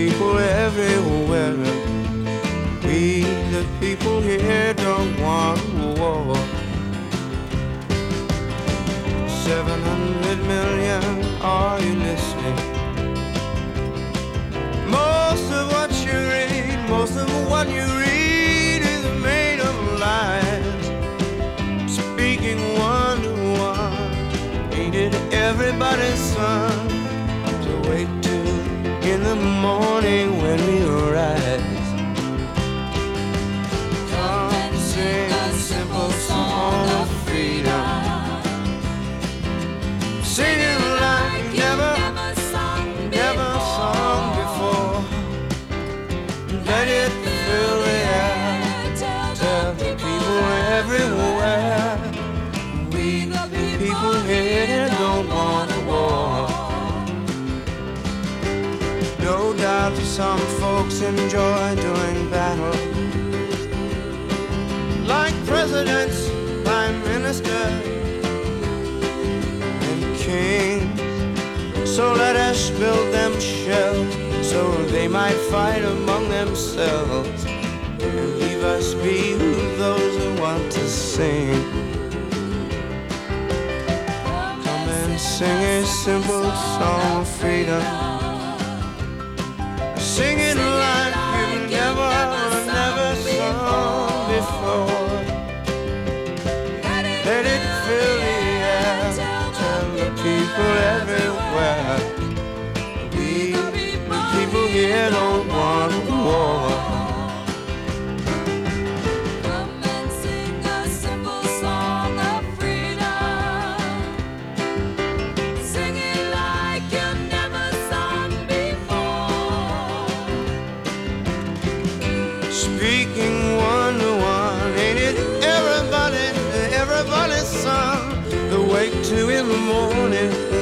people everywhere. We, the people here, don't want war. 700 million, are you listening? Most of what you read, most of what you read is made of lies. Speaking one to one, ain't it everybody's son simple song of freedom. Sing it like you never, never sung before. Let it fill the air. Tell the people everywhere. We the people here don't want war. No doubt some folks enjoy doing battle. Let us build them shells so they might fight among themselves and leave us be with those who want to sing. Come and sing a simple song of freedom. Sing it like you've never, never sung before. Speaking one to one, ain't it everybody, everybody's son? The wake two in the morning